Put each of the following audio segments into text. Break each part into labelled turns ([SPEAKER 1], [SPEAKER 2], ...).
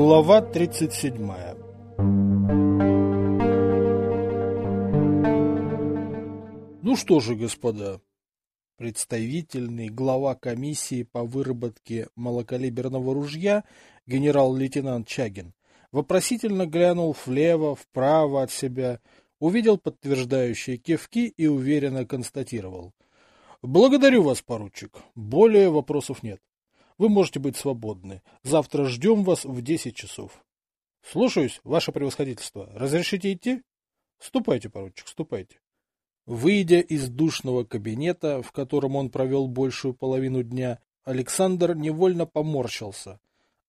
[SPEAKER 1] Глава 37 Ну что же, господа, представительный глава комиссии по выработке малокалиберного ружья генерал-лейтенант Чагин вопросительно глянул влево, вправо от себя, увидел подтверждающие кивки и уверенно констатировал. «Благодарю вас, поручик. Более вопросов нет. Вы можете быть свободны. Завтра ждем вас в десять часов. Слушаюсь, ваше превосходительство. Разрешите идти? Ступайте, поручик, ступайте. Выйдя из душного кабинета, в котором он провел большую половину дня, Александр невольно поморщился.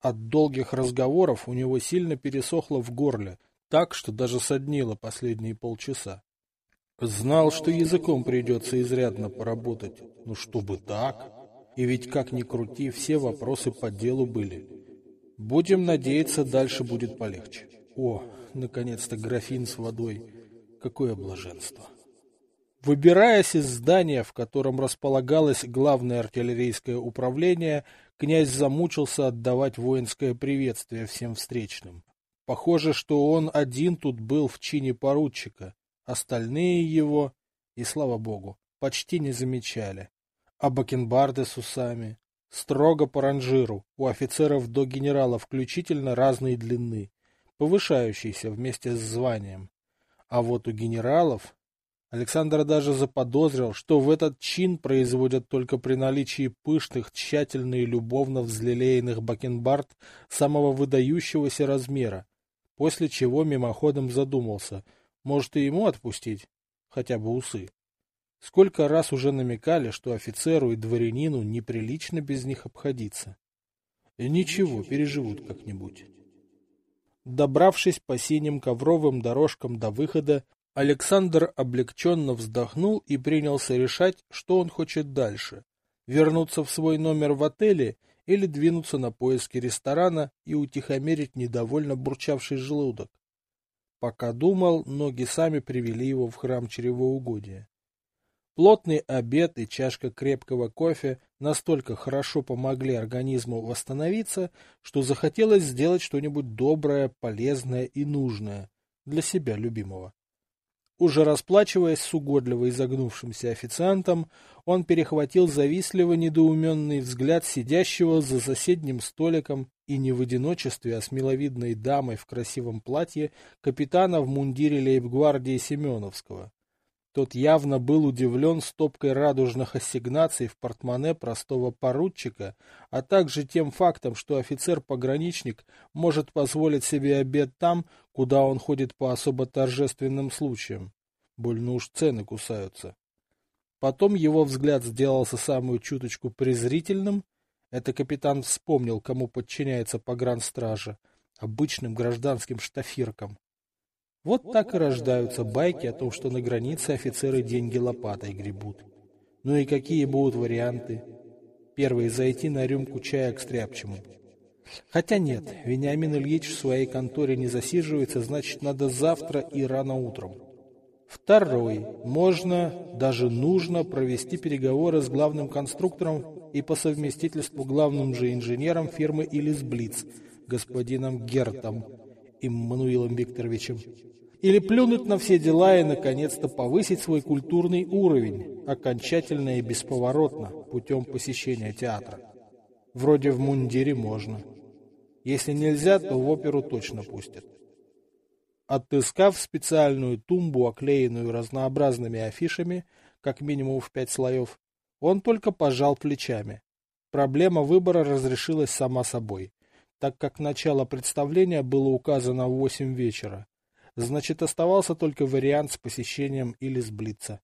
[SPEAKER 1] От долгих разговоров у него сильно пересохло в горле, так, что даже соднило последние полчаса. Знал, что языком придется изрядно поработать. Ну, чтобы так... И ведь, как ни крути, все вопросы по делу были. Будем надеяться, дальше будет полегче. О, наконец-то графин с водой. Какое блаженство. Выбираясь из здания, в котором располагалось главное артиллерийское управление, князь замучился отдавать воинское приветствие всем встречным. Похоже, что он один тут был в чине поручика, остальные его, и слава богу, почти не замечали а бакенбарды с усами. Строго по ранжиру, у офицеров до генерала включительно разной длины, повышающиеся вместе с званием. А вот у генералов... Александр даже заподозрил, что в этот чин производят только при наличии пышных, тщательно и любовно взлелеянных бакенбард самого выдающегося размера, после чего мимоходом задумался, может и ему отпустить хотя бы усы. Сколько раз уже намекали, что офицеру и дворянину неприлично без них обходиться. И ничего, переживут как-нибудь. Добравшись по синим ковровым дорожкам до выхода, Александр облегченно вздохнул и принялся решать, что он хочет дальше. Вернуться в свой номер в отеле или двинуться на поиски ресторана и утихомирить недовольно бурчавший желудок. Пока думал, ноги сами привели его в храм чревоугодия. Плотный обед и чашка крепкого кофе настолько хорошо помогли организму восстановиться, что захотелось сделать что-нибудь доброе, полезное и нужное для себя любимого. Уже расплачиваясь с угодливо изогнувшимся официантом, он перехватил завистливо недоуменный взгляд сидящего за соседним столиком и не в одиночестве, а с миловидной дамой в красивом платье капитана в мундире лейбгвардии Семеновского. Тот явно был удивлен стопкой радужных ассигнаций в портмоне простого поручика, а также тем фактом, что офицер-пограничник может позволить себе обед там, куда он ходит по особо торжественным случаям. Больно уж цены кусаются. Потом его взгляд сделался самую чуточку презрительным. Это капитан вспомнил, кому подчиняется погранстража, обычным гражданским штафиркам. Вот так и рождаются байки о том, что на границе офицеры деньги лопатой гребут. Ну и какие будут варианты? Первый – зайти на рюмку чая к стряпчему. Хотя нет, Вениамин Ильич в своей конторе не засиживается, значит, надо завтра и рано утром. Второй. Можно, даже нужно провести переговоры с главным конструктором и по совместительству главным же инженером фирмы Илис Блиц, господином Гертом Иммануилом Викторовичем или плюнуть на все дела и, наконец-то, повысить свой культурный уровень, окончательно и бесповоротно, путем посещения театра. Вроде в мундире можно. Если нельзя, то в оперу точно пустят. Отыскав специальную тумбу, оклеенную разнообразными афишами, как минимум в пять слоев, он только пожал плечами. Проблема выбора разрешилась сама собой, так как начало представления было указано в восемь вечера, Значит, оставался только вариант с посещением или с Блица.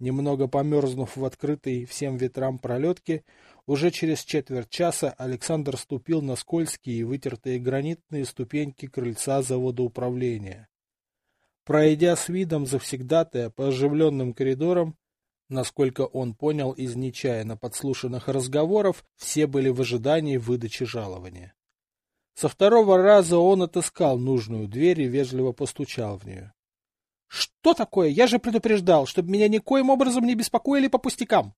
[SPEAKER 1] Немного померзнув в открытой всем ветрам пролетке, уже через четверть часа Александр ступил на скользкие и вытертые гранитные ступеньки крыльца завода управления. Пройдя с видом завсегдатая по оживленным коридорам, насколько он понял из нечаянно подслушанных разговоров, все были в ожидании выдачи жалования. Со второго раза он отыскал нужную дверь и вежливо постучал в нее. — Что такое? Я же предупреждал, чтобы меня никоим образом не беспокоили по пустякам.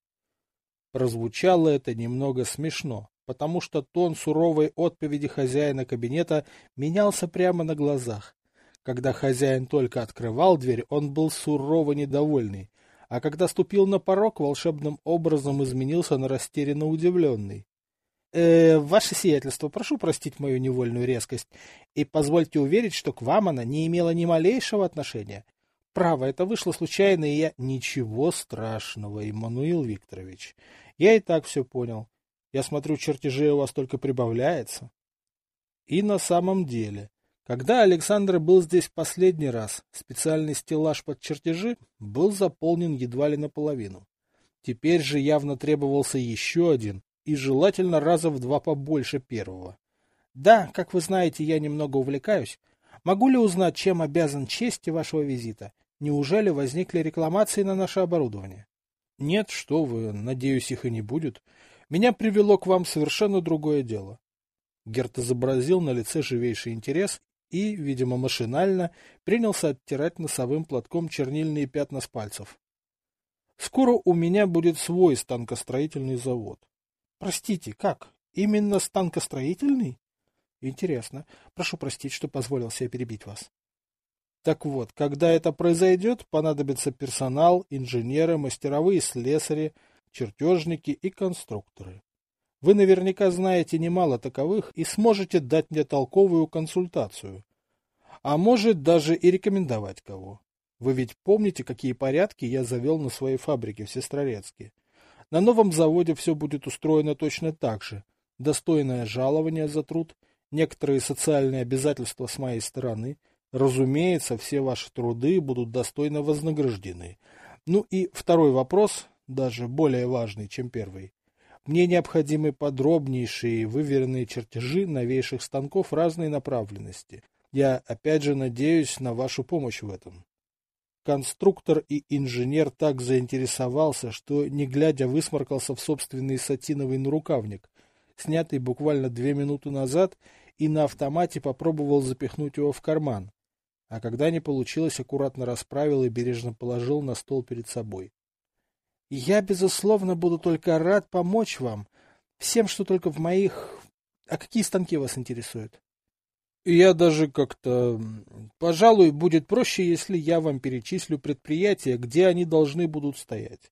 [SPEAKER 1] Прозвучало это немного смешно, потому что тон суровой отповеди хозяина кабинета менялся прямо на глазах. Когда хозяин только открывал дверь, он был сурово недовольный, а когда ступил на порог, волшебным образом изменился на растерянно удивленный. Э, ваше сиятельство, прошу простить мою невольную резкость и позвольте уверить, что к вам она не имела ни малейшего отношения. Право, это вышло случайно, и я... Ничего страшного, Иммануил Викторович. Я и так все понял. Я смотрю, чертежей у вас только прибавляется. И на самом деле, когда Александр был здесь последний раз, специальный стеллаж под чертежи был заполнен едва ли наполовину. Теперь же явно требовался еще один, и желательно раза в два побольше первого. Да, как вы знаете, я немного увлекаюсь. Могу ли узнать, чем обязан чести вашего визита? Неужели возникли рекламации на наше оборудование? Нет, что вы, надеюсь, их и не будет. Меня привело к вам совершенно другое дело. Герт изобразил на лице живейший интерес и, видимо, машинально принялся оттирать носовым платком чернильные пятна с пальцев. Скоро у меня будет свой станкостроительный завод. Простите, как? Именно станкостроительный? Интересно. Прошу простить, что позволил себе перебить вас. Так вот, когда это произойдет, понадобится персонал, инженеры, мастеровые слесари, чертежники и конструкторы. Вы наверняка знаете немало таковых и сможете дать мне толковую консультацию. А может даже и рекомендовать кого. Вы ведь помните, какие порядки я завел на своей фабрике в Сестрорецке? На новом заводе все будет устроено точно так же. Достойное жалование за труд, некоторые социальные обязательства с моей стороны. Разумеется, все ваши труды будут достойно вознаграждены. Ну и второй вопрос, даже более важный, чем первый. Мне необходимы подробнейшие выверенные чертежи новейших станков разной направленности. Я опять же надеюсь на вашу помощь в этом. Конструктор и инженер так заинтересовался, что, не глядя, высморкался в собственный сатиновый нарукавник, снятый буквально две минуты назад, и на автомате попробовал запихнуть его в карман. А когда не получилось, аккуратно расправил и бережно положил на стол перед собой. Я, безусловно, буду только рад помочь вам. Всем, что только в моих... А какие станки вас интересуют? Я даже как-то... Пожалуй, будет проще, если я вам перечислю предприятия, где они должны будут стоять.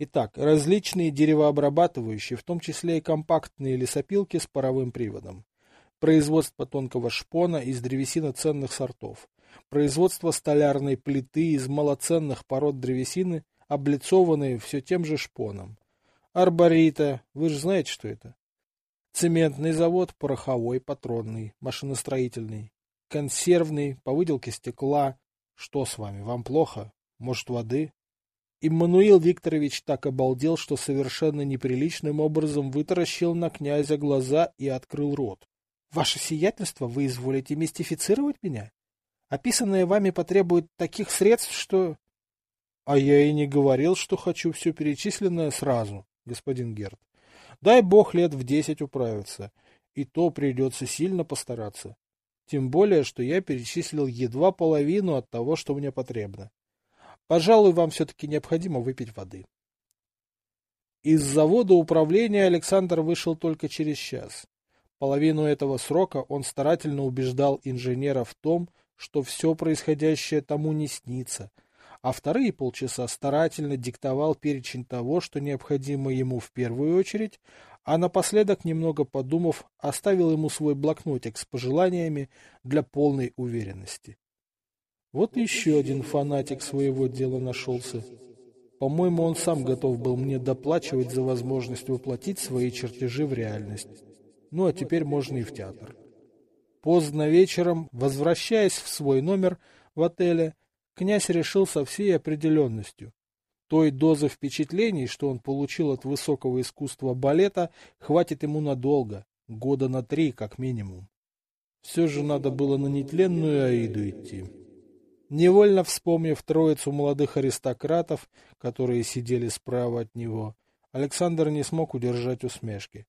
[SPEAKER 1] Итак, различные деревообрабатывающие, в том числе и компактные лесопилки с паровым приводом. Производство тонкого шпона из древесины ценных сортов. Производство столярной плиты из малоценных пород древесины облицованные все тем же шпоном. Арборита, вы же знаете, что это? Цементный завод, пороховой, патронный, машиностроительный, консервный, по выделке стекла. Что с вами, вам плохо? Может, воды? Иммануил Викторович так обалдел, что совершенно неприличным образом вытаращил на князя глаза и открыл рот. — Ваше сиятельство, вы изволите мистифицировать меня? Описанное вами потребует таких средств, что... А я и не говорил, что хочу все перечисленное сразу, господин Герд. Дай бог лет в десять управиться, и то придется сильно постараться. Тем более, что я перечислил едва половину от того, что мне потребно. Пожалуй, вам все-таки необходимо выпить воды. Из завода управления Александр вышел только через час. Половину этого срока он старательно убеждал инженера в том, что все происходящее тому не снится – а вторые полчаса старательно диктовал перечень того, что необходимо ему в первую очередь, а напоследок, немного подумав, оставил ему свой блокнотик с пожеланиями для полной уверенности. Вот еще один фанатик своего дела нашелся. По-моему, он сам готов был мне доплачивать за возможность воплотить свои чертежи в реальность. Ну а теперь можно и в театр. Поздно вечером, возвращаясь в свой номер в отеле, князь решил со всей определенностью. Той дозы впечатлений, что он получил от высокого искусства балета, хватит ему надолго, года на три как минимум. Все же надо было на нетленную Аиду идти. Невольно вспомнив троицу молодых аристократов, которые сидели справа от него, Александр не смог удержать усмешки.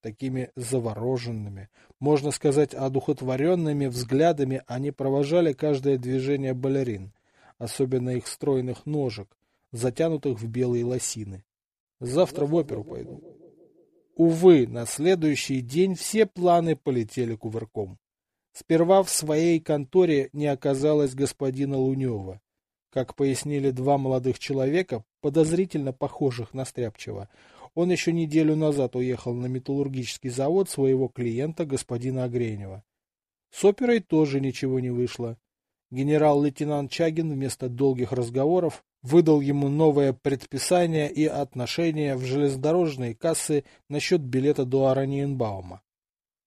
[SPEAKER 1] Такими завороженными, можно сказать, одухотворенными взглядами они провожали каждое движение балерин — особенно их стройных ножек, затянутых в белые лосины. Завтра в оперу пойду. Увы, на следующий день все планы полетели кувырком. Сперва в своей конторе не оказалось господина Лунева. Как пояснили два молодых человека, подозрительно похожих на Стряпчева, он еще неделю назад уехал на металлургический завод своего клиента, господина Огренева. С оперой тоже ничего не вышло. Генерал-лейтенант Чагин вместо долгих разговоров выдал ему новое предписание и отношение в железнодорожные кассы насчет билета до Араньенбаума.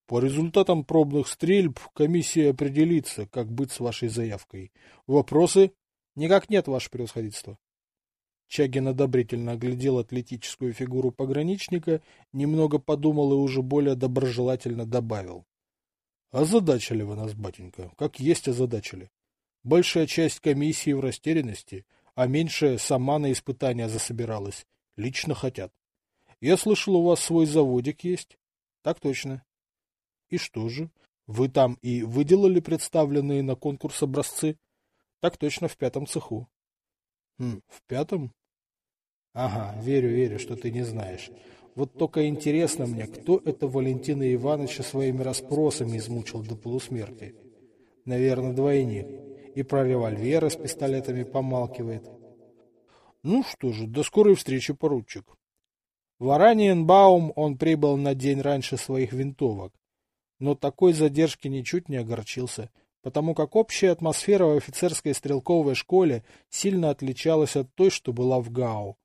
[SPEAKER 1] По результатам пробных стрельб комиссия определится, как быть с вашей заявкой. Вопросы? Никак нет, ваше превосходительство. Чагин одобрительно оглядел атлетическую фигуру пограничника, немного подумал и уже более доброжелательно добавил. — Озадачили вы нас, батенька, как есть озадачили. Большая часть комиссии в растерянности, а меньшая сама на испытания засобиралась. Лично хотят. Я слышал, у вас свой заводик есть? Так точно. И что же? Вы там и выделали представленные на конкурс образцы? Так точно, в пятом цеху. Хм, в пятом? Ага, верю, верю, что ты не знаешь. Вот только интересно мне, кто это Валентина Ивановича своими расспросами измучил до полусмерти. Наверное, двойник. И про револьверы с пистолетами помалкивает. Ну что же, до скорой встречи, поручик. В Араниенбаум он прибыл на день раньше своих винтовок, но такой задержки ничуть не огорчился, потому как общая атмосфера в офицерской стрелковой школе сильно отличалась от той, что была в ГАУ.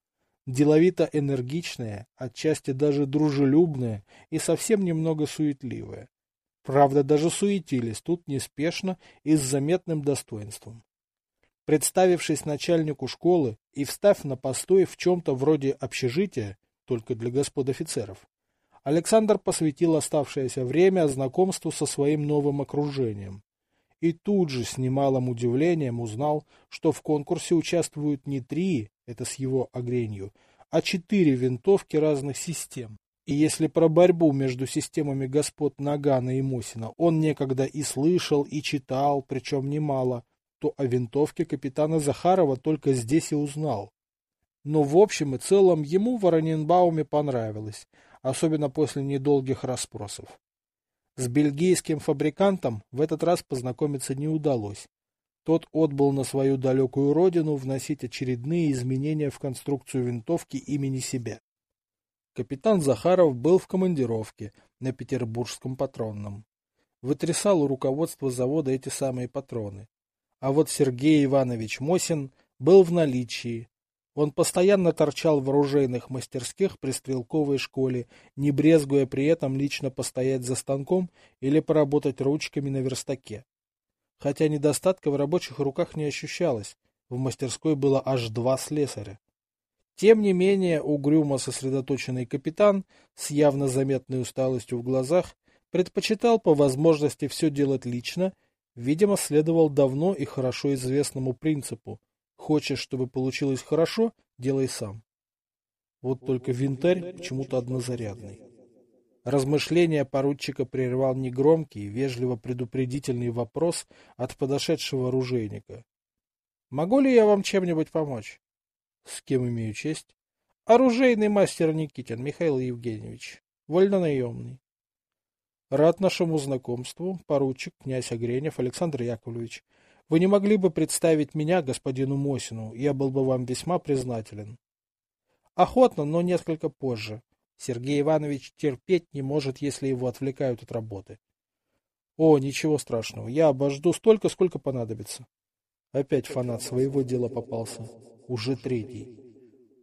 [SPEAKER 1] Деловито энергичная, отчасти даже дружелюбная и совсем немного суетливая. Правда, даже суетились тут неспешно и с заметным достоинством. Представившись начальнику школы и встав на постой в чем-то вроде общежития, только для господ офицеров, Александр посвятил оставшееся время знакомству со своим новым окружением. И тут же с немалым удивлением узнал, что в конкурсе участвуют не три, это с его огренью, а четыре винтовки разных систем. И если про борьбу между системами господ Нагана и Мосина он некогда и слышал, и читал, причем немало, то о винтовке капитана Захарова только здесь и узнал. Но в общем и целом ему в Вороненбауме понравилось, особенно после недолгих расспросов. С бельгийским фабрикантом в этот раз познакомиться не удалось. Тот отбыл на свою далекую родину вносить очередные изменения в конструкцию винтовки имени себя. Капитан Захаров был в командировке на петербургском патронном. Вытрясал у руководства завода эти самые патроны. А вот Сергей Иванович Мосин был в наличии, он постоянно торчал в оружейных мастерских при стрелковой школе, не брезгуя при этом лично постоять за станком или поработать ручками на верстаке. Хотя недостатка в рабочих руках не ощущалось, в мастерской было аж два слесаря. Тем не менее, угрюмо сосредоточенный капитан, с явно заметной усталостью в глазах, предпочитал по возможности все делать лично, видимо, следовал давно и хорошо известному принципу – Хочешь, чтобы получилось хорошо, делай сам. Вот только винтарь почему-то однозарядный. Размышления поручика прервал негромкий, вежливо предупредительный вопрос от подошедшего оружейника. «Могу ли я вам чем-нибудь помочь?» «С кем имею честь?» «Оружейный мастер Никитин Михаил Евгеньевич, вольнонаемный». «Рад нашему знакомству, поручик, князь Огренев Александр Яковлевич. Вы не могли бы представить меня господину Мосину, я был бы вам весьма признателен. Охотно, но несколько позже. Сергей Иванович терпеть не может, если его отвлекают от работы. О, ничего страшного, я обожду столько, сколько понадобится. Опять фанат своего дела попался. Уже третий.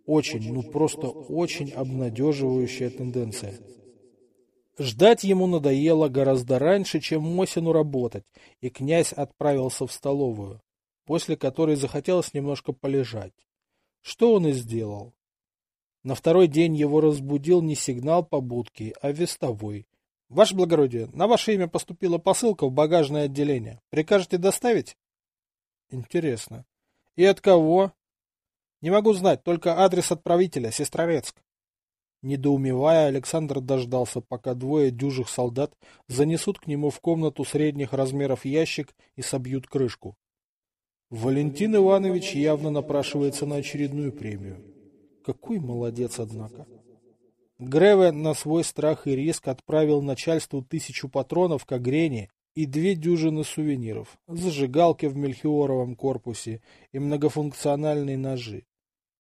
[SPEAKER 1] Очень, ну просто очень обнадеживающая тенденция. Ждать ему надоело гораздо раньше, чем Мосину работать, и князь отправился в столовую, после которой захотелось немножко полежать. Что он и сделал. На второй день его разбудил не сигнал побудки, а вестовой. — Ваше благородие, на ваше имя поступила посылка в багажное отделение. Прикажете доставить? — Интересно. — И от кого? — Не могу знать, только адрес отправителя, Сестрорецк. Недоумевая, Александр дождался, пока двое дюжих солдат занесут к нему в комнату средних размеров ящик и собьют крышку. Валентин Иванович явно напрашивается на очередную премию. Какой молодец, однако. Греве на свой страх и риск отправил начальству тысячу патронов к Агрене и две дюжины сувениров, зажигалки в мельхиоровом корпусе и многофункциональные ножи.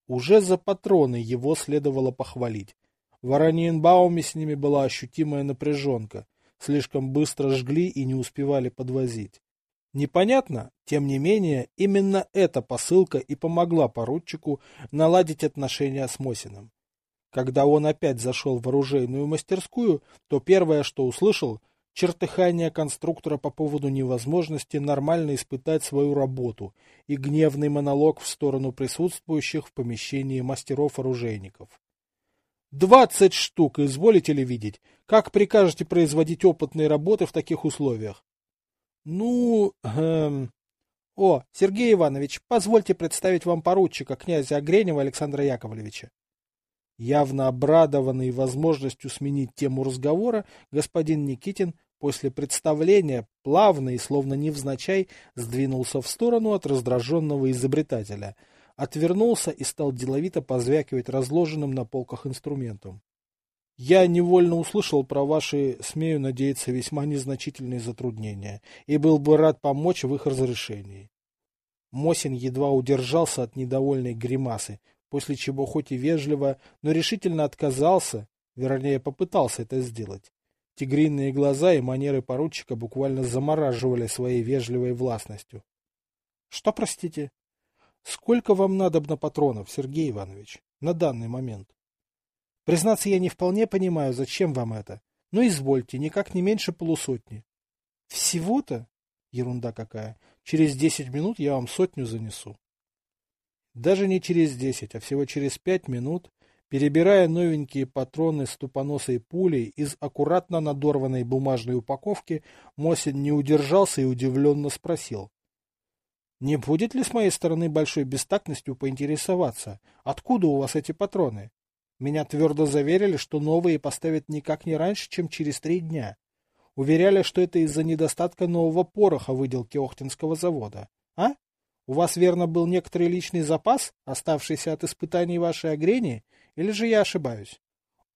[SPEAKER 1] Уже за патроны его следовало похвалить. В Ораниенбауме с ними была ощутимая напряженка, слишком быстро жгли и не успевали подвозить. Непонятно, тем не менее, именно эта посылка и помогла поручику наладить отношения с Мосиным. Когда он опять зашел в оружейную мастерскую, то первое, что услышал, чертыхание конструктора по поводу невозможности нормально испытать свою работу и гневный монолог в сторону присутствующих в помещении мастеров-оружейников. «Двадцать штук, изволите ли видеть? Как прикажете производить опытные работы в таких условиях?» «Ну, эм... О, Сергей Иванович, позвольте представить вам поручика, князя Огренева Александра Яковлевича. Явно обрадованный возможностью сменить тему разговора, господин Никитин после представления плавно и словно невзначай сдвинулся в сторону от раздраженного изобретателя, отвернулся и стал деловито позвякивать разложенным на полках инструментом. Я невольно услышал про ваши, смею надеяться, весьма незначительные затруднения и был бы рад помочь в их разрешении. Мосин едва удержался от недовольной гримасы, после чего хоть и вежливо, но решительно отказался, вернее попытался это сделать. Тигриные глаза и манеры поручика буквально замораживали своей вежливой властностью. — Что, простите? — Сколько вам надобно патронов, Сергей Иванович, на данный момент? — Признаться, я не вполне понимаю, зачем вам это. Но извольте, никак не меньше полусотни. — Всего-то? Ерунда какая. Через десять минут я вам сотню занесу. Даже не через десять, а всего через пять минут, перебирая новенькие патроны с тупоносой пулей из аккуратно надорванной бумажной упаковки, Мосин не удержался и удивленно спросил. «Не будет ли с моей стороны большой бестактностью поинтересоваться, откуда у вас эти патроны? Меня твердо заверили, что новые поставят никак не раньше, чем через три дня. Уверяли, что это из-за недостатка нового пороха выделки Охтинского завода. А?» У вас, верно, был некоторый личный запас, оставшийся от испытаний вашей агрении, или же я ошибаюсь?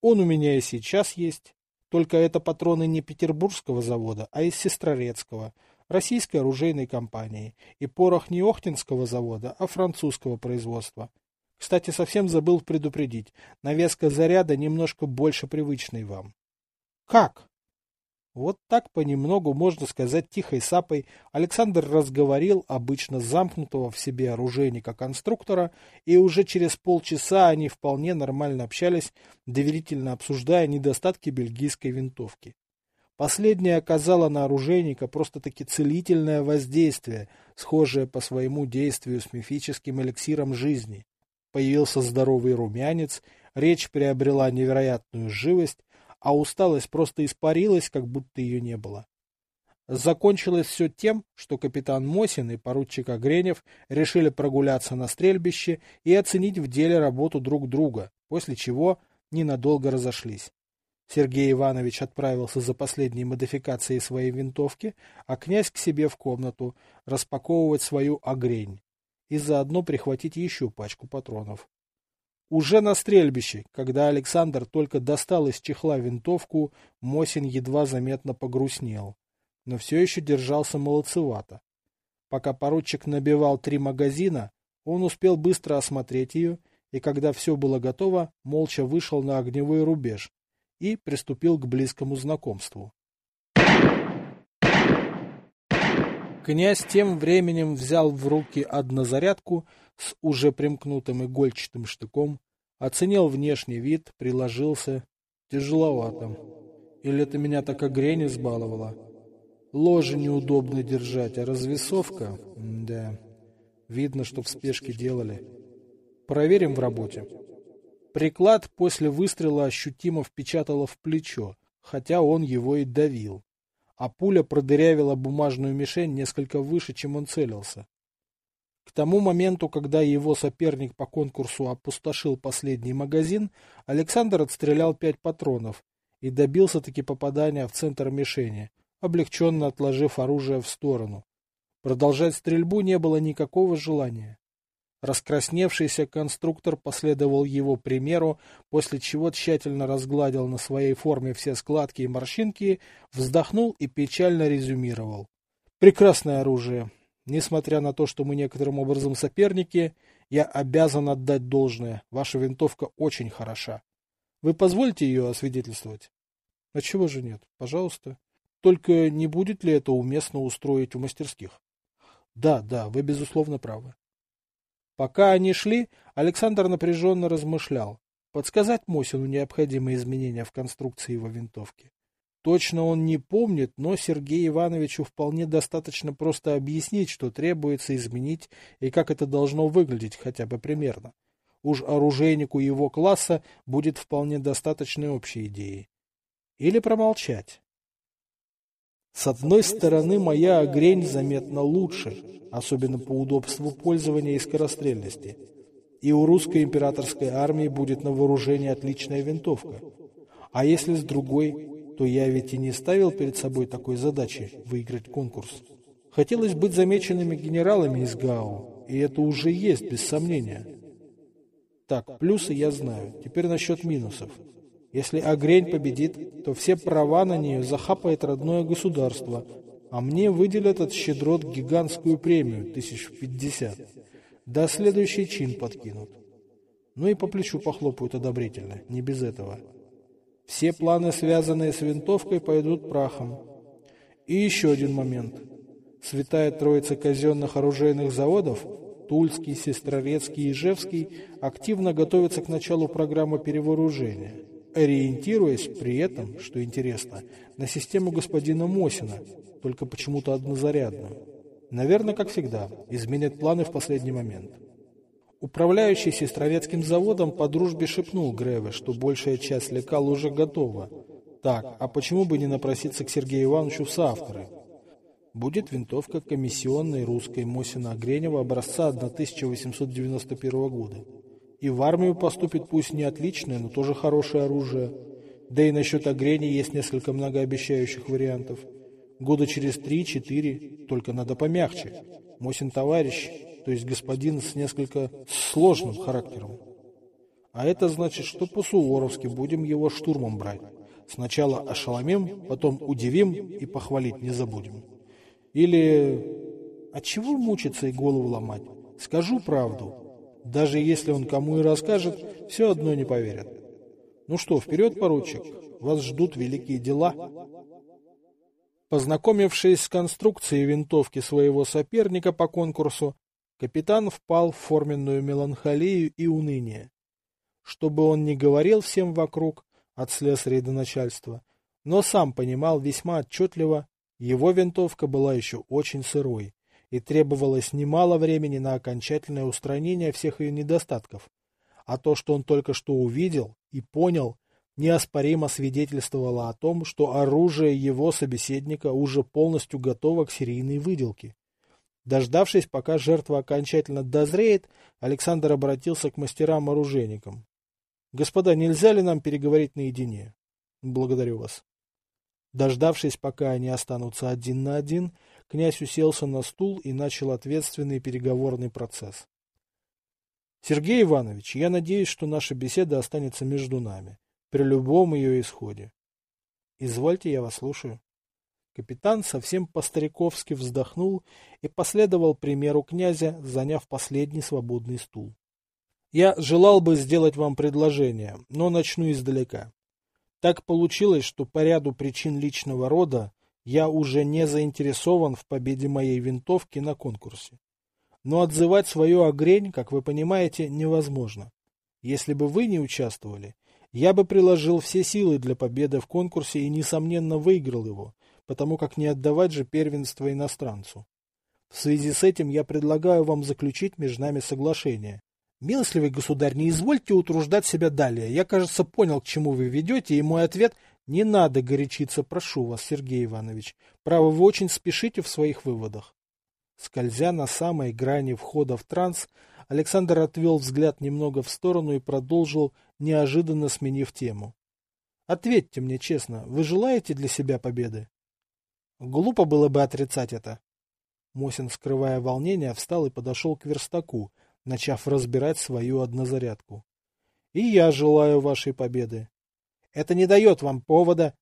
[SPEAKER 1] Он у меня и сейчас есть. Только это патроны не петербургского завода, а из Сестрорецкого, российской оружейной компании, и порох не Охтинского завода, а французского производства. Кстати, совсем забыл предупредить, навеска заряда немножко больше привычной вам. Как? Вот так понемногу, можно сказать, тихой сапой Александр разговорил обычно замкнутого в себе оружейника-конструктора, и уже через полчаса они вполне нормально общались, доверительно обсуждая недостатки бельгийской винтовки. Последняя оказала на оружейника просто-таки целительное воздействие, схожее по своему действию с мифическим эликсиром жизни. Появился здоровый румянец, речь приобрела невероятную живость, а усталость просто испарилась, как будто ее не было. Закончилось все тем, что капитан Мосин и поручик Огренев решили прогуляться на стрельбище и оценить в деле работу друг друга, после чего ненадолго разошлись. Сергей Иванович отправился за последней модификацией своей винтовки, а князь к себе в комнату распаковывать свою огрень и заодно прихватить еще пачку патронов. Уже на стрельбище, когда Александр только достал из чехла винтовку, Мосин едва заметно погрустнел, но все еще держался молодцевато. Пока поручик набивал три магазина, он успел быстро осмотреть ее, и когда все было готово, молча вышел на огневой рубеж и приступил к близкому знакомству. Князь тем временем взял в руки однозарядку с уже примкнутым игольчатым штыком, оценил внешний вид, приложился. Тяжеловато. Или это меня так огрень избаловала? Ложе неудобно держать, а развесовка? Да. Видно, что в спешке делали. Проверим в работе. Приклад после выстрела ощутимо впечатало в плечо, хотя он его и давил а пуля продырявила бумажную мишень несколько выше, чем он целился. К тому моменту, когда его соперник по конкурсу опустошил последний магазин, Александр отстрелял пять патронов и добился таки попадания в центр мишени, облегченно отложив оружие в сторону. Продолжать стрельбу не было никакого желания. Раскрасневшийся конструктор последовал его примеру, после чего тщательно разгладил на своей форме все складки и морщинки, вздохнул и печально резюмировал. Прекрасное оружие. Несмотря на то, что мы некоторым образом соперники, я обязан отдать должное. Ваша винтовка очень хороша. Вы позволите ее освидетельствовать? А чего же нет? Пожалуйста. Только не будет ли это уместно устроить в мастерских? Да, да, вы безусловно правы. Пока они шли, Александр напряженно размышлял. Подсказать Мосину необходимые изменения в конструкции его винтовки. Точно он не помнит, но Сергею Ивановичу вполне достаточно просто объяснить, что требуется изменить и как это должно выглядеть хотя бы примерно. Уж оружейнику его класса будет вполне достаточной общей идеей. Или промолчать. С одной стороны, моя огрень заметно лучше, особенно по удобству пользования и скорострельности. И у русской императорской армии будет на вооружении отличная винтовка. А если с другой, то я ведь и не ставил перед собой такой задачи – выиграть конкурс. Хотелось быть замеченными генералами из ГАУ, и это уже есть, без сомнения. Так, плюсы я знаю. Теперь насчет минусов. Если Агрень победит, то все права на нее захапает родное государство, а мне выделят от щедрот гигантскую премию, тысяч пятьдесят. Да следующий чин подкинут. Ну и по плечу похлопают одобрительно, не без этого. Все планы, связанные с винтовкой, пойдут прахом. И еще один момент. Святая Троица казенных оружейных заводов, Тульский, Сестрорецкий и Ижевский, активно готовятся к началу программы перевооружения ориентируясь при этом, что интересно, на систему господина Мосина, только почему-то однозарядную. Наверное, как всегда, изменят планы в последний момент. Управляющий Сестрорецким заводом по дружбе шепнул Греве, что большая часть лекал уже готова. Так, а почему бы не напроситься к Сергею Ивановичу в соавторы? Будет винтовка комиссионной русской Мосина Гренева образца 1891 года. И в армию поступит пусть не отличное, но тоже хорошее оружие. Да и насчет огрени есть несколько многообещающих вариантов. Года через три-четыре, только надо помягче. Мосин товарищ, то есть господин с несколько сложным характером. А это значит, что по-суворовски будем его штурмом брать. Сначала ошеломим, потом удивим и похвалить не забудем. Или... От чего мучиться и голову ломать? Скажу правду. Даже если он кому и расскажет, все одно не поверят. Ну что, вперед, поручик, вас ждут великие дела. Познакомившись с конструкцией винтовки своего соперника по конкурсу, капитан впал в форменную меланхолию и уныние. Чтобы он не говорил всем вокруг, от слесарей до начальства, но сам понимал весьма отчетливо, его винтовка была еще очень сырой, и требовалось немало времени на окончательное устранение всех ее недостатков. А то, что он только что увидел и понял, неоспоримо свидетельствовало о том, что оружие его собеседника уже полностью готово к серийной выделке. Дождавшись, пока жертва окончательно дозреет, Александр обратился к мастерам-оружейникам. «Господа, нельзя ли нам переговорить наедине?» «Благодарю вас». Дождавшись, пока они останутся один на один, князь уселся на стул и начал ответственный переговорный процесс. Сергей Иванович, я надеюсь, что наша беседа останется между нами, при любом ее исходе. Извольте, я вас слушаю. Капитан совсем по-стариковски вздохнул и последовал примеру князя, заняв последний свободный стул. Я желал бы сделать вам предложение, но начну издалека. Так получилось, что по ряду причин личного рода я уже не заинтересован в победе моей винтовки на конкурсе. Но отзывать свою огрень, как вы понимаете, невозможно. Если бы вы не участвовали, я бы приложил все силы для победы в конкурсе и, несомненно, выиграл его, потому как не отдавать же первенство иностранцу. В связи с этим я предлагаю вам заключить между нами соглашение. Милостливый государь, не извольте утруждать себя далее. Я, кажется, понял, к чему вы ведете, и мой ответ не надо горячиться, прошу вас, Сергей Иванович. Право, вы очень спешите в своих выводах. Скользя на самой грани входа в транс, Александр отвел взгляд немного в сторону и продолжил, неожиданно сменив тему. Ответьте мне честно, вы желаете для себя победы? Глупо было бы отрицать это. Мосин, скрывая волнение, встал и подошел к верстаку, начав разбирать свою однозарядку. И я желаю вашей победы. Это не дает вам повода.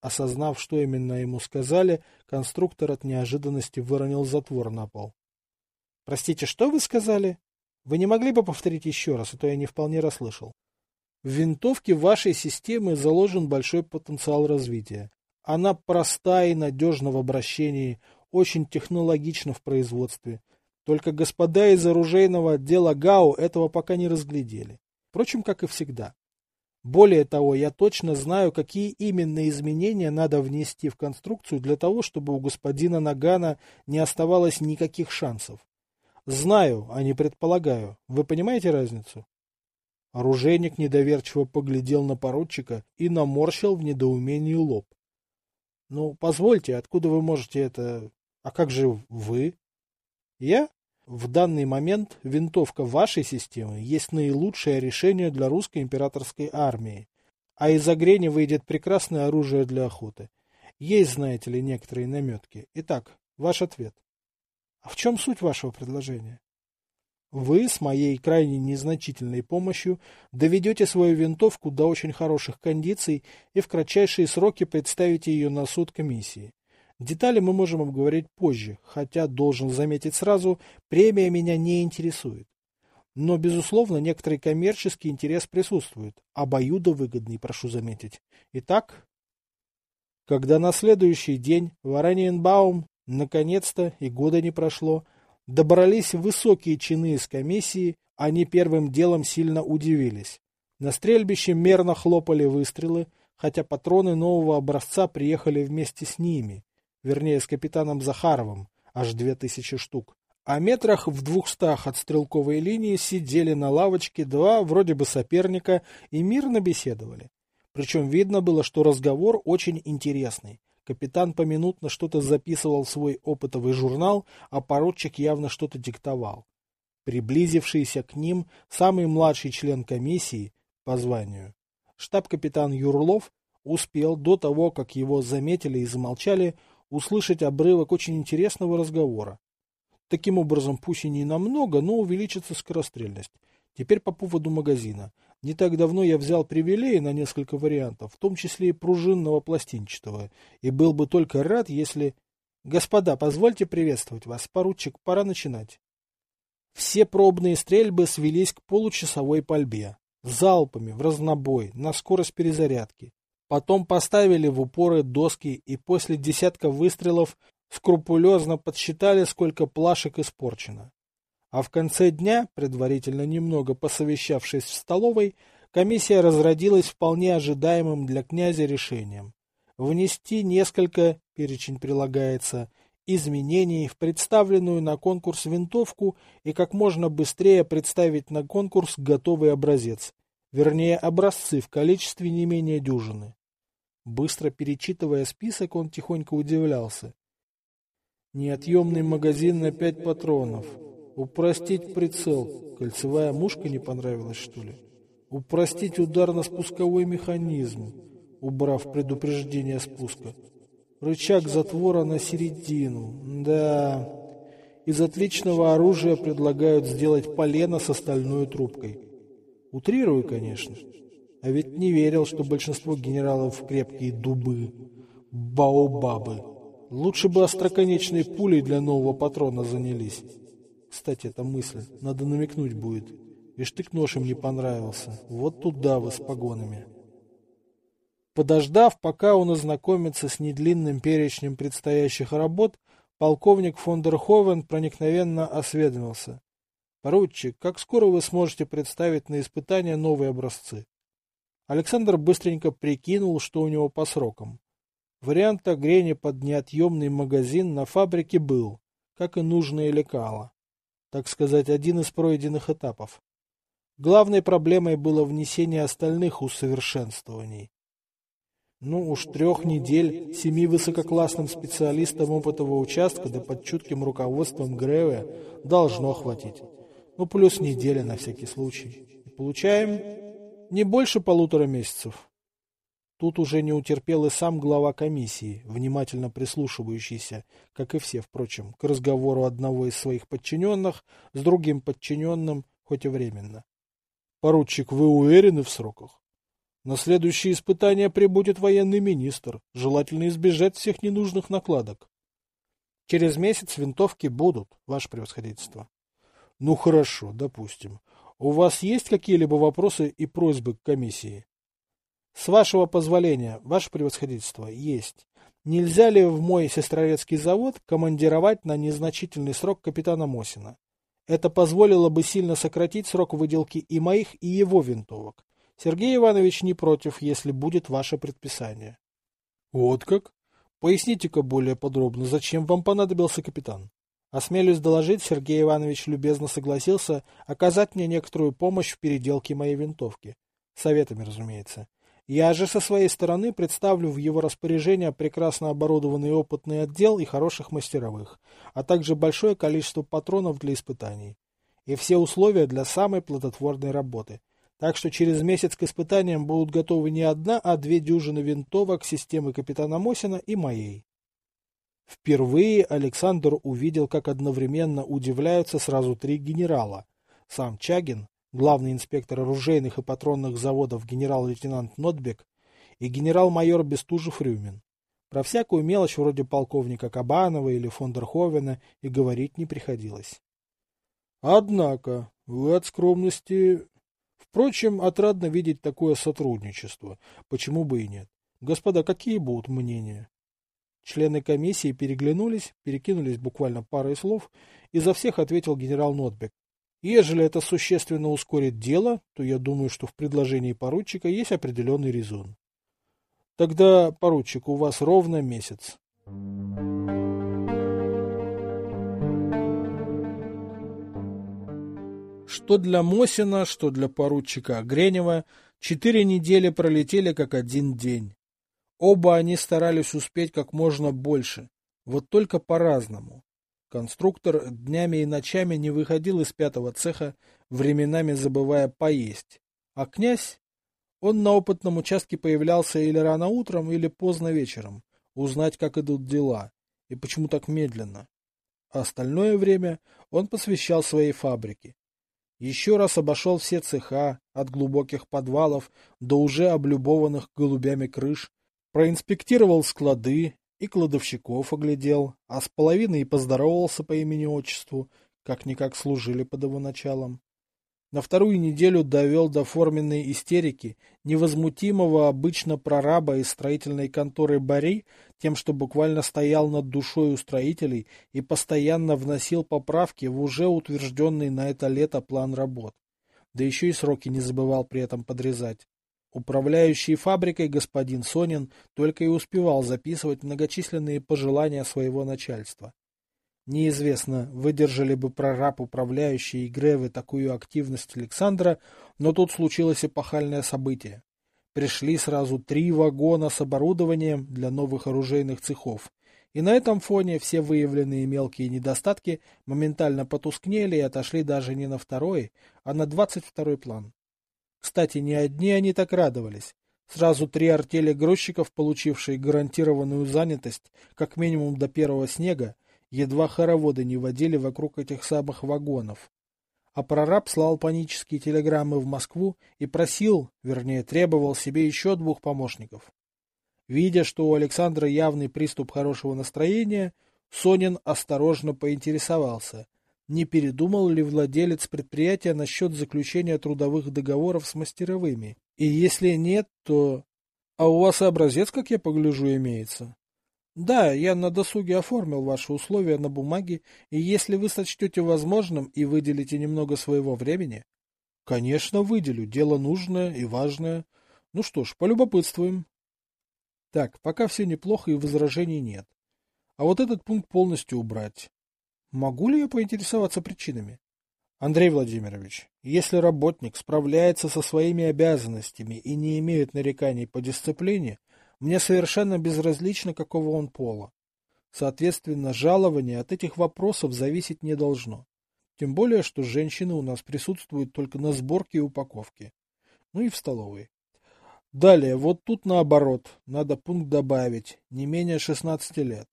[SPEAKER 1] Осознав, что именно ему сказали, конструктор от неожиданности выронил затвор на пол. Простите, что вы сказали? Вы не могли бы повторить еще раз, а то я не вполне расслышал. В винтовке вашей системы заложен большой потенциал развития. Она проста и надежна в обращении, очень технологична в производстве. Только господа из оружейного отдела ГАУ этого пока не разглядели. Впрочем, как и всегда. Более того, я точно знаю, какие именно изменения надо внести в конструкцию для того, чтобы у господина Нагана не оставалось никаких шансов. Знаю, а не предполагаю. Вы понимаете разницу? Оружейник недоверчиво поглядел на поручика и наморщил в недоумении лоб. — Ну, позвольте, откуда вы можете это... А как же вы? — Я? В данный момент винтовка вашей системы есть наилучшее решение для русской императорской армии, а из Огрени выйдет прекрасное оружие для охоты. Есть, знаете ли, некоторые наметки. Итак, ваш ответ. А в чем суть вашего предложения? Вы с моей крайне незначительной помощью доведете свою винтовку до очень хороших кондиций и в кратчайшие сроки представите ее на суд комиссии. Детали мы можем обговорить позже, хотя, должен заметить сразу, премия меня не интересует. Но, безусловно, некоторый коммерческий интерес присутствует, обоюдовыгодный, прошу заметить. Итак, когда на следующий день в Ораниенбаум, наконец-то, и года не прошло, добрались высокие чины из комиссии, они первым делом сильно удивились. На стрельбище мерно хлопали выстрелы, хотя патроны нового образца приехали вместе с ними, вернее, с капитаном Захаровым, аж две тысячи штук. А метрах в двухстах от стрелковой линии сидели на лавочке два вроде бы соперника и мирно беседовали. Причем видно было, что разговор очень интересный. Капитан поминутно что-то записывал в свой опытовый журнал, а поручик явно что-то диктовал. Приблизившийся к ним самый младший член комиссии по званию, штаб-капитан Юрлов, успел до того, как его заметили и замолчали, услышать обрывок очень интересного разговора. Таким образом, пусть и не намного, но увеличится скорострельность. Теперь по поводу магазина. Не так давно я взял привилеи на несколько вариантов, в том числе и пружинного пластинчатого, и был бы только рад, если... Господа, позвольте приветствовать вас, поручик, пора начинать. Все пробные стрельбы свелись к получасовой пальбе. Залпами, в разнобой, на скорость перезарядки. Потом поставили в упоры доски и после десятка выстрелов скрупулезно подсчитали, сколько плашек испорчено. А в конце дня, предварительно немного посовещавшись в столовой, комиссия разродилась вполне ожидаемым для князя решением. Внести несколько, перечень прилагается, изменений в представленную на конкурс винтовку и как можно быстрее представить на конкурс готовый образец, вернее образцы в количестве не менее дюжины. Быстро перечитывая список, он тихонько удивлялся. Неотъемный магазин на пять патронов. Упростить прицел. Кольцевая мушка не понравилась, что ли? Упростить ударно-спусковой механизм, убрав предупреждение спуска. Рычаг затвора на середину. Да. Из отличного оружия предлагают сделать полено с остальной трубкой. Утрирую, конечно. А ведь не верил, что большинство генералов крепкие дубы, баобабы. Лучше бы остроконечной пулей для нового патрона занялись. Кстати, эта мысль, надо намекнуть будет. И штык-нож им не понравился. Вот туда вы с погонами. Подождав, пока он ознакомится с недлинным перечнем предстоящих работ, полковник фон дер Ховен проникновенно осведомился. «Поручик, как скоро вы сможете представить на испытание новые образцы?» Александр быстренько прикинул, что у него по срокам. Вариант огрения под неотъемный магазин на фабрике был, как и нужное лекало. Так сказать, один из пройденных этапов. Главной проблемой было внесение остальных усовершенствований. Ну уж трех недель семи высококлассным специалистам опытового участка да под чутким руководством Греве должно хватить. Ну плюс неделя на всякий случай. Получаем не больше полутора месяцев. Тут уже не утерпел и сам глава комиссии, внимательно прислушивающийся, как и все, впрочем, к разговору одного из своих подчиненных с другим подчиненным, хоть и временно. «Поручик, вы уверены в сроках?» «На следующее испытание прибудет военный министр. Желательно избежать всех ненужных накладок». «Через месяц винтовки будут, ваше превосходительство». «Ну хорошо, допустим. У вас есть какие-либо вопросы и просьбы к комиссии?» С вашего позволения, ваше превосходительство, есть. Нельзя ли в мой сестрорецкий завод командировать на незначительный срок капитана Мосина? Это позволило бы сильно сократить срок выделки и моих, и его винтовок. Сергей Иванович не против, если будет ваше предписание. Вот как? Поясните-ка более подробно, зачем вам понадобился капитан? Осмелюсь доложить, Сергей Иванович любезно согласился оказать мне некоторую помощь в переделке моей винтовки. Советами, разумеется. Я же со своей стороны представлю в его распоряжение прекрасно оборудованный опытный отдел и хороших мастеровых, а также большое количество патронов для испытаний. И все условия для самой плодотворной работы. Так что через месяц к испытаниям будут готовы не одна, а две дюжины винтовок системы капитана Мосина и моей. Впервые Александр увидел, как одновременно удивляются сразу три генерала. Сам Чагин, главный инспектор оружейных и патронных заводов генерал-лейтенант Нотбек и генерал-майор Бестужев-Рюмин. Про всякую мелочь вроде полковника Кабанова или Фондерховена и говорить не приходилось. Однако, вы от скромности... Впрочем, отрадно видеть такое сотрудничество. Почему бы и нет? Господа, какие будут мнения? Члены комиссии переглянулись, перекинулись буквально парой слов, и за всех ответил генерал Нотбек, Ежели это существенно ускорит дело, то я думаю, что в предложении поручика есть определенный резон. Тогда, поручик, у вас ровно месяц. Что для Мосина, что для поручика Гренева, четыре недели пролетели как один день. Оба они старались успеть как можно больше, вот только по-разному. Конструктор днями и ночами не выходил из пятого цеха, временами забывая поесть. А князь? Он на опытном участке появлялся или рано утром, или поздно вечером, узнать, как идут дела, и почему так медленно. А остальное время он посвящал своей фабрике. Еще раз обошел все цеха, от глубоких подвалов до уже облюбованных голубями крыш, проинспектировал склады, и кладовщиков оглядел, а с половиной и поздоровался по имени-отчеству, как-никак служили под его началом. На вторую неделю довел до форменной истерики невозмутимого обычно прораба из строительной конторы Бари тем, что буквально стоял над душой у строителей и постоянно вносил поправки в уже утвержденный на это лето план работ. Да еще и сроки не забывал при этом подрезать. Управляющий фабрикой господин Сонин только и успевал записывать многочисленные пожелания своего начальства. Неизвестно, выдержали бы прораб управляющий и Гревы такую активность Александра, но тут случилось эпохальное событие. Пришли сразу три вагона с оборудованием для новых оружейных цехов, и на этом фоне все выявленные мелкие недостатки моментально потускнели и отошли даже не на второй, а на двадцать второй план. Кстати, не одни они так радовались. Сразу три артели грузчиков, получившие гарантированную занятость, как минимум до первого снега, едва хороводы не водили вокруг этих самых вагонов. А прораб слал панические телеграммы в Москву и просил, вернее требовал себе еще двух помощников. Видя, что у Александра явный приступ хорошего настроения, Сонин осторожно поинтересовался, не передумал ли владелец предприятия насчет заключения трудовых договоров с мастеровыми? И если нет, то... А у вас образец, как я погляжу, имеется? Да, я на досуге оформил ваши условия на бумаге, и если вы сочтете возможным и выделите немного своего времени... Конечно, выделю, дело нужное и важное. Ну что ж, полюбопытствуем. Так, пока все неплохо и возражений нет. А вот этот пункт полностью убрать. Могу ли я поинтересоваться причинами? Андрей Владимирович, если работник справляется со своими обязанностями и не имеет нареканий по дисциплине, мне совершенно безразлично, какого он пола. Соответственно, жалование от этих вопросов зависеть не должно. Тем более, что женщины у нас присутствуют только на сборке и упаковке. Ну и в столовой. Далее, вот тут наоборот, надо пункт добавить, не менее 16 лет.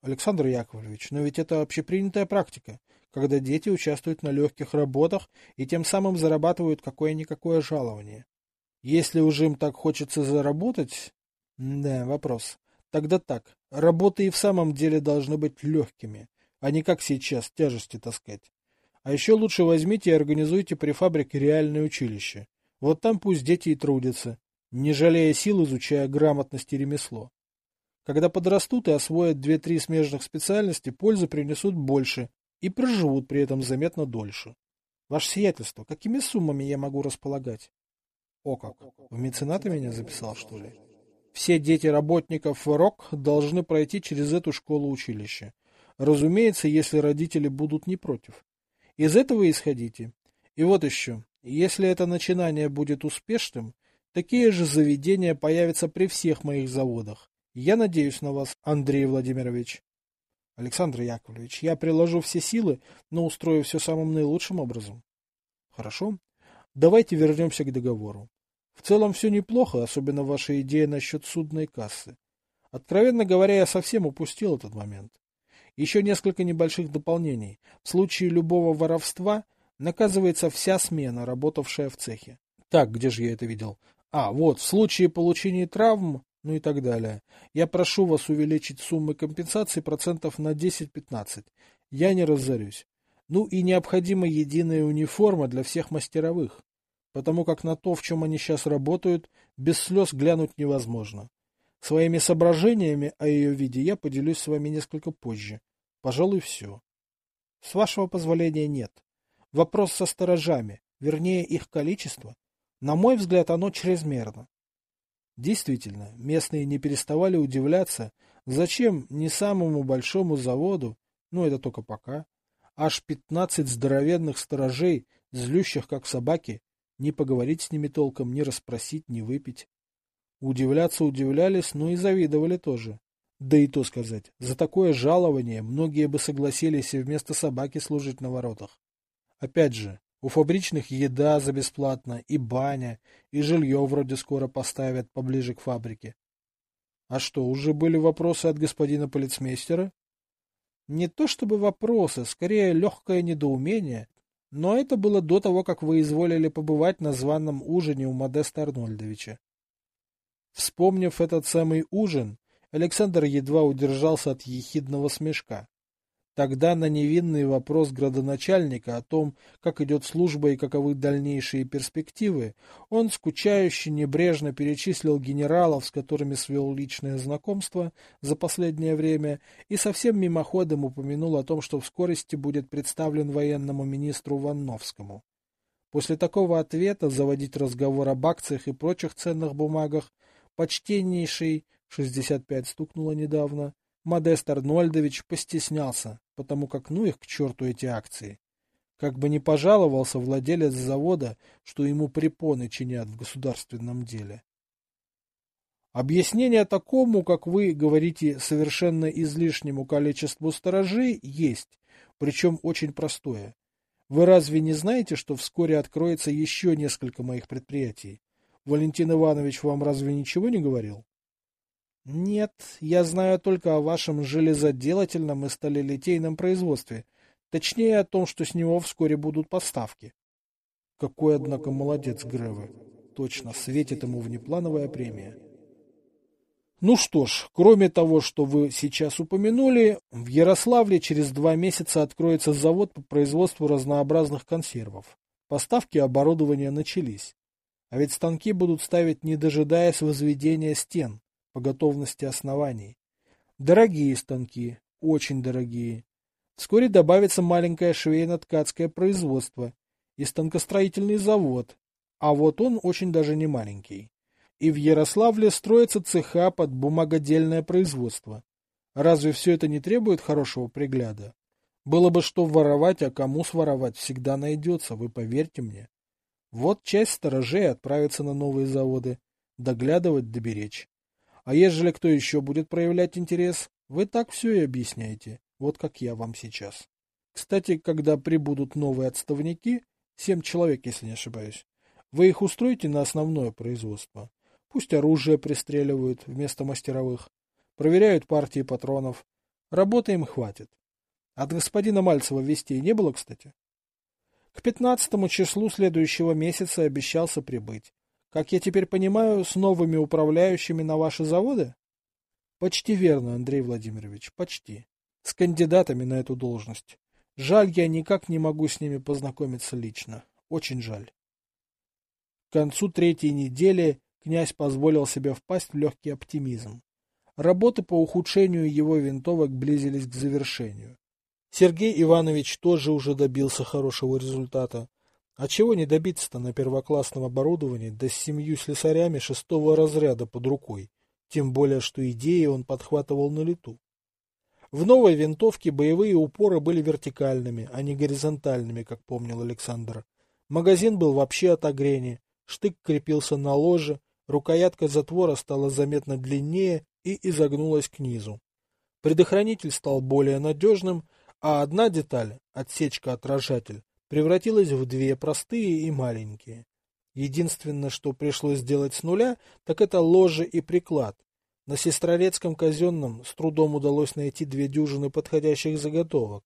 [SPEAKER 1] Александр Яковлевич, но ведь это общепринятая практика, когда дети участвуют на легких работах и тем самым зарабатывают какое-никакое жалование. Если уже им так хочется заработать... Да, вопрос. Тогда так, работы и в самом деле должны быть легкими, а не как сейчас, тяжести таскать. А еще лучше возьмите и организуйте при фабрике реальное училище. Вот там пусть дети и трудятся, не жалея сил, изучая грамотность и ремесло. Когда подрастут и освоят две-три смежных специальности, пользы принесут больше и проживут при этом заметно дольше. Ваше сиятельство, какими суммами я могу располагать? О как, в меценаты меня записал, что ли? Все дети работников РОК должны пройти через эту школу-училище. Разумеется, если родители будут не против. Из этого исходите. И вот еще, если это начинание будет успешным, такие же заведения появятся при всех моих заводах. Я надеюсь на вас, Андрей Владимирович. Александр Яковлевич, я приложу все силы, но устрою все самым наилучшим образом. Хорошо. Давайте вернемся к договору. В целом все неплохо, особенно ваша идея насчет судной кассы. Откровенно говоря, я совсем упустил этот момент. Еще несколько небольших дополнений. В случае любого воровства наказывается вся смена, работавшая в цехе. Так, где же я это видел? А, вот, в случае получения травм ну и так далее. Я прошу вас увеличить суммы компенсации процентов на 10-15. Я не разорюсь. Ну и необходима единая униформа для всех мастеровых, потому как на то, в чем они сейчас работают, без слез глянуть невозможно. Своими соображениями о ее виде я поделюсь с вами несколько позже. Пожалуй, все. С вашего позволения нет. Вопрос со сторожами, вернее их количество. На мой взгляд, оно чрезмерно. Действительно, местные не переставали удивляться, зачем не самому большому заводу, ну это только пока, аж пятнадцать здоровенных сторожей, злющих как собаки, не поговорить с ними толком, не расспросить, не выпить. Удивляться удивлялись, но и завидовали тоже. Да и то сказать, за такое жалование многие бы согласились и вместо собаки служить на воротах. Опять же, у фабричных еда за бесплатно, и баня, и жилье вроде скоро поставят поближе к фабрике. А что, уже были вопросы от господина полицмейстера? Не то чтобы вопросы, скорее легкое недоумение, но это было до того, как вы изволили побывать на званом ужине у Модеста Арнольдовича. Вспомнив этот самый ужин, Александр едва удержался от ехидного смешка. Тогда на невинный вопрос градоначальника о том, как идет служба и каковы дальнейшие перспективы, он скучающе небрежно перечислил генералов, с которыми свел личное знакомство за последнее время, и совсем мимоходом упомянул о том, что в скорости будет представлен военному министру Ванновскому. После такого ответа заводить разговор об акциях и прочих ценных бумагах почтеннейший, 65 стукнуло недавно, Модест Арнольдович постеснялся, потому как ну их к черту эти акции. Как бы не пожаловался владелец завода, что ему препоны чинят в государственном деле. Объяснение такому, как вы говорите, совершенно излишнему количеству сторожей есть, причем очень простое. Вы разве не знаете, что вскоре откроется еще несколько моих предприятий? Валентин Иванович вам разве ничего не говорил? Нет, я знаю только о вашем железоделательном и сталелитейном производстве. Точнее, о том, что с него вскоре будут поставки. Какой, однако, молодец Гревы. Точно, светит ему внеплановая премия. Ну что ж, кроме того, что вы сейчас упомянули, в Ярославле через два месяца откроется завод по производству разнообразных консервов. Поставки оборудования начались. А ведь станки будут ставить, не дожидаясь возведения стен по готовности оснований. Дорогие станки, очень дорогие. Вскоре добавится маленькое швейно-ткацкое производство и станкостроительный завод, а вот он очень даже не маленький. И в Ярославле строится цеха под бумагодельное производство. Разве все это не требует хорошего пригляда? Было бы что воровать, а кому своровать всегда найдется, вы поверьте мне. Вот часть сторожей отправится на новые заводы, доглядывать, доберечь. А ежели кто еще будет проявлять интерес, вы так все и объясняете, вот как я вам сейчас. Кстати, когда прибудут новые отставники, семь человек, если не ошибаюсь, вы их устроите на основное производство. Пусть оружие пристреливают вместо мастеровых. Проверяют партии патронов. Работы им хватит. От господина Мальцева вестей не было, кстати? К пятнадцатому числу следующего месяца обещался прибыть. Как я теперь понимаю, с новыми управляющими на ваши заводы? Почти верно, Андрей Владимирович, почти. С кандидатами на эту должность. Жаль, я никак не могу с ними познакомиться лично. Очень жаль. К концу третьей недели князь позволил себе впасть в легкий оптимизм. Работы по ухудшению его винтовок близились к завершению. Сергей Иванович тоже уже добился хорошего результата. А чего не добиться-то на первоклассном оборудовании, да с семью слесарями шестого разряда под рукой, тем более, что идеи он подхватывал на лету. В новой винтовке боевые упоры были вертикальными, а не горизонтальными, как помнил Александр. Магазин был вообще от огрени, штык крепился на ложе, рукоятка затвора стала заметно длиннее и изогнулась к низу. Предохранитель стал более надежным, а одна деталь, отсечка-отражатель, превратилась в две простые и маленькие. Единственное, что пришлось сделать с нуля, так это ложе и приклад. На Сестрорецком казенном с трудом удалось найти две дюжины подходящих заготовок.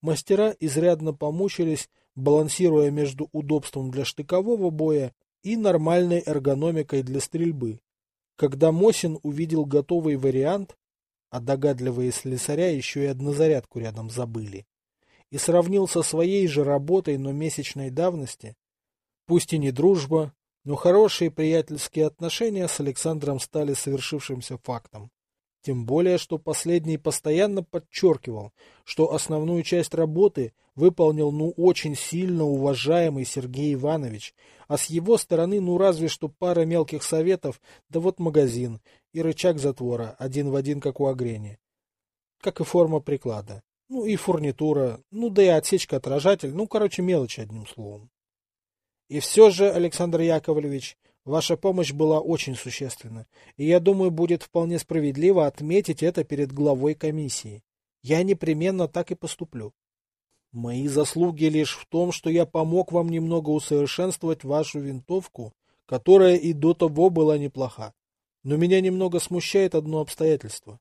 [SPEAKER 1] Мастера изрядно помучились, балансируя между удобством для штыкового боя и нормальной эргономикой для стрельбы. Когда Мосин увидел готовый вариант, а догадливые слесаря еще и однозарядку рядом забыли, и сравнил со своей же работой, но месячной давности, пусть и не дружба, но хорошие приятельские отношения с Александром стали совершившимся фактом. Тем более, что последний постоянно подчеркивал, что основную часть работы выполнил ну очень сильно уважаемый Сергей Иванович, а с его стороны ну разве что пара мелких советов, да вот магазин и рычаг затвора, один в один как у Огрени. Как и форма приклада. Ну и фурнитура, ну да и отсечка-отражатель, ну короче мелочи одним словом. И все же, Александр Яковлевич, Ваша помощь была очень существенна, и я думаю, будет вполне справедливо отметить это перед главой комиссии. Я непременно так и поступлю. Мои заслуги лишь в том, что я помог вам немного усовершенствовать вашу винтовку, которая и до того была неплоха. Но меня немного смущает одно обстоятельство.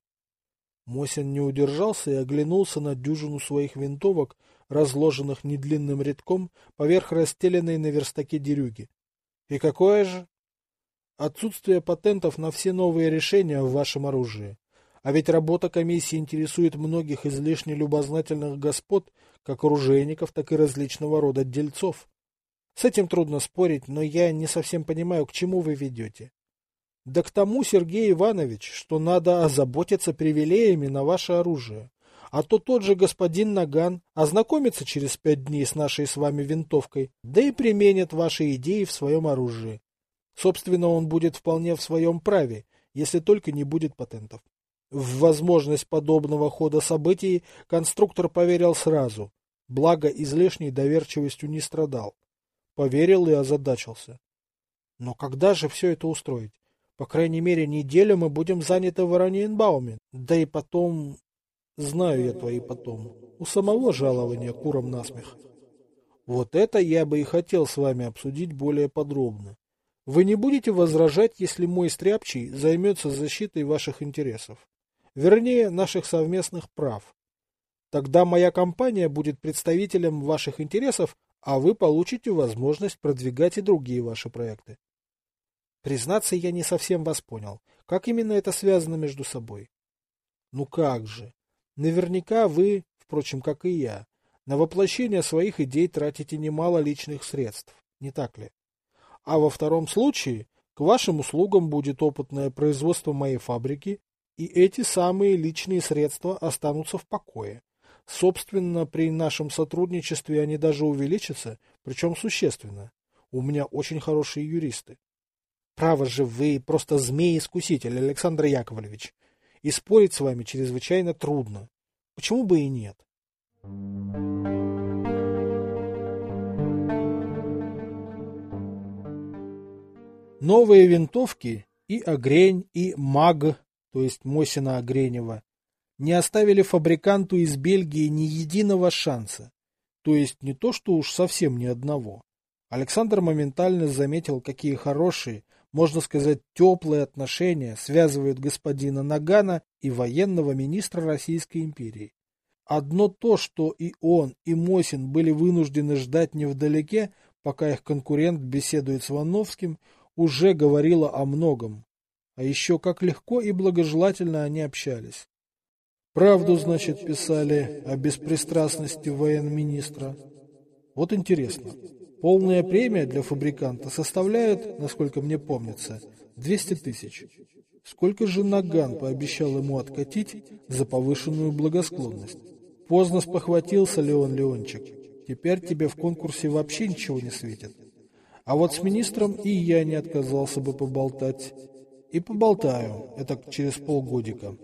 [SPEAKER 1] Мосин не удержался и оглянулся на дюжину своих винтовок, разложенных недлинным рядком поверх расстеленной на верстаке дерюги. И какое же? Отсутствие патентов на все новые решения в вашем оружии. А ведь работа комиссии интересует многих излишне любознательных господ, как оружейников, так и различного рода дельцов. С этим трудно спорить, но я не совсем понимаю, к чему вы ведете. Да к тому, Сергей Иванович, что надо озаботиться привилеями на ваше оружие. А то тот же господин Наган ознакомится через пять дней с нашей с вами винтовкой, да и применит ваши идеи в своем оружии. Собственно, он будет вполне в своем праве, если только не будет патентов. В возможность подобного хода событий конструктор поверил сразу, благо излишней доверчивостью не страдал. Поверил и озадачился. Но когда же все это устроить? По крайней мере, неделю мы будем заняты в Ораниенбауме. Да и потом... Знаю я твои потом. У самого жалования куром насмех. Вот это я бы и хотел с вами обсудить более подробно. Вы не будете возражать, если мой стряпчий займется защитой ваших интересов. Вернее, наших совместных прав. Тогда моя компания будет представителем ваших интересов, а вы получите возможность продвигать и другие ваши проекты. Признаться, я не совсем вас понял. Как именно это связано между собой? Ну как же. Наверняка вы, впрочем, как и я, на воплощение своих идей тратите немало личных средств, не так ли? а во втором случае к вашим услугам будет опытное производство моей фабрики, и эти самые личные средства останутся в покое. Собственно, при нашем сотрудничестве они даже увеличатся, причем существенно. У меня очень хорошие юристы. Право же, вы просто змей-искуситель, Александр Яковлевич. И спорить с вами чрезвычайно трудно. Почему бы и нет? Новые винтовки и Огрень, и МАГ, то есть Мосина Огренева, не оставили фабриканту из Бельгии ни единого шанса. То есть не то, что уж совсем ни одного. Александр моментально заметил, какие хорошие, можно сказать, теплые отношения связывают господина Нагана и военного министра Российской империи. Одно то, что и он, и Мосин были вынуждены ждать невдалеке, пока их конкурент беседует с Вановским, уже говорило о многом. А еще как легко и благожелательно они общались. Правду, значит, писали о беспристрастности военно-министра. Вот интересно. Полная премия для фабриканта составляет, насколько мне помнится, 200 тысяч. Сколько же Наган пообещал ему откатить за повышенную благосклонность? Поздно спохватился Леон Леончик. Теперь тебе в конкурсе вообще ничего не светит. А вот с министром и я не отказался бы поболтать. И поболтаю, это через полгодика.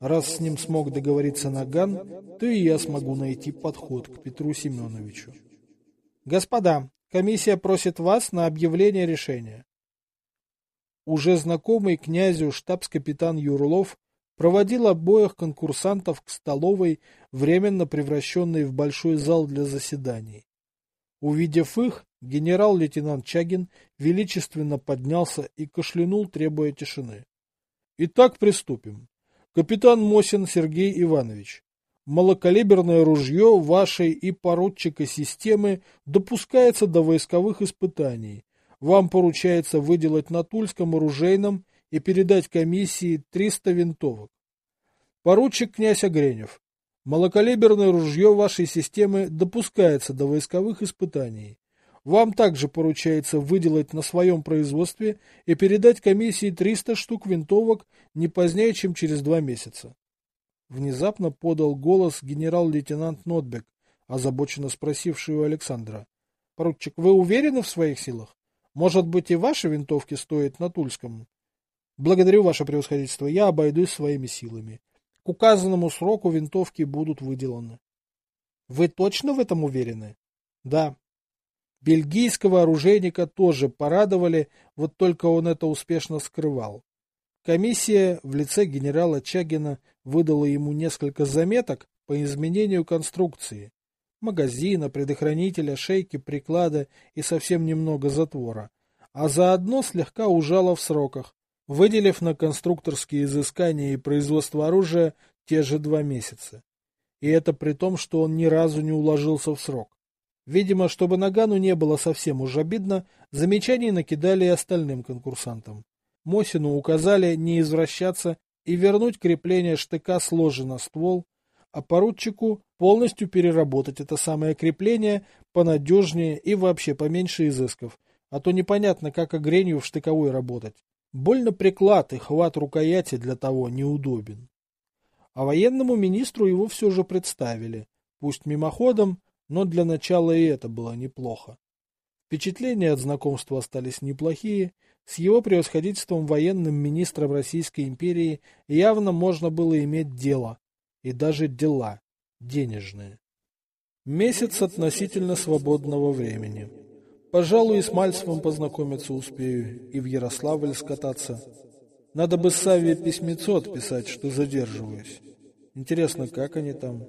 [SPEAKER 1] Раз с ним смог договориться Наган, то и я смогу найти подход к Петру Семеновичу. Господа, комиссия просит вас на объявление решения. Уже знакомый князю штабс-капитан Юрлов проводил обоих конкурсантов к столовой, временно превращенной в большой зал для заседаний. Увидев их, генерал-лейтенант Чагин величественно поднялся и кашлянул, требуя тишины. Итак, приступим. Капитан Мосин Сергей Иванович, малокалиберное ружье вашей и поручика системы допускается до войсковых испытаний. Вам поручается выделать на Тульском оружейном и передать комиссии 300 винтовок. Поручик князь Огренев. Малокалиберное ружье вашей системы допускается до войсковых испытаний. Вам также поручается выделать на своем производстве и передать комиссии 300 штук винтовок не позднее, чем через два месяца. Внезапно подал голос генерал-лейтенант Нотбек, озабоченно спросивший у Александра. — Поручик, вы уверены в своих силах? Может быть, и ваши винтовки стоят на Тульском? Благодарю, ваше превосходительство, я обойдусь своими силами. К указанному сроку винтовки будут выделаны. Вы точно в этом уверены? Да. Бельгийского оружейника тоже порадовали, вот только он это успешно скрывал. Комиссия в лице генерала Чагина выдала ему несколько заметок по изменению конструкции. Магазина, предохранителя, шейки, приклада и совсем немного затвора. А заодно слегка ужала в сроках, выделив на конструкторские изыскания и производство оружия те же два месяца. И это при том, что он ни разу не уложился в срок. Видимо, чтобы Нагану не было совсем уж обидно, замечаний накидали и остальным конкурсантам. Мосину указали не извращаться и вернуть крепление штыка сложи на ствол, а поручику полностью переработать это самое крепление понадежнее и вообще поменьше изысков, а то непонятно, как огренью в штыковой работать. Больно приклад и хват рукояти для того неудобен. А военному министру его все же представили, пусть мимоходом, но для начала и это было неплохо. Впечатления от знакомства остались неплохие, с его превосходительством военным министром Российской империи явно можно было иметь дело, и даже дела, денежные. Месяц относительно свободного времени. Пожалуй, с Мальцевым познакомиться успею, и в Ярославль скататься. Надо бы Савве письмецо отписать, что задерживаюсь. Интересно, как они там?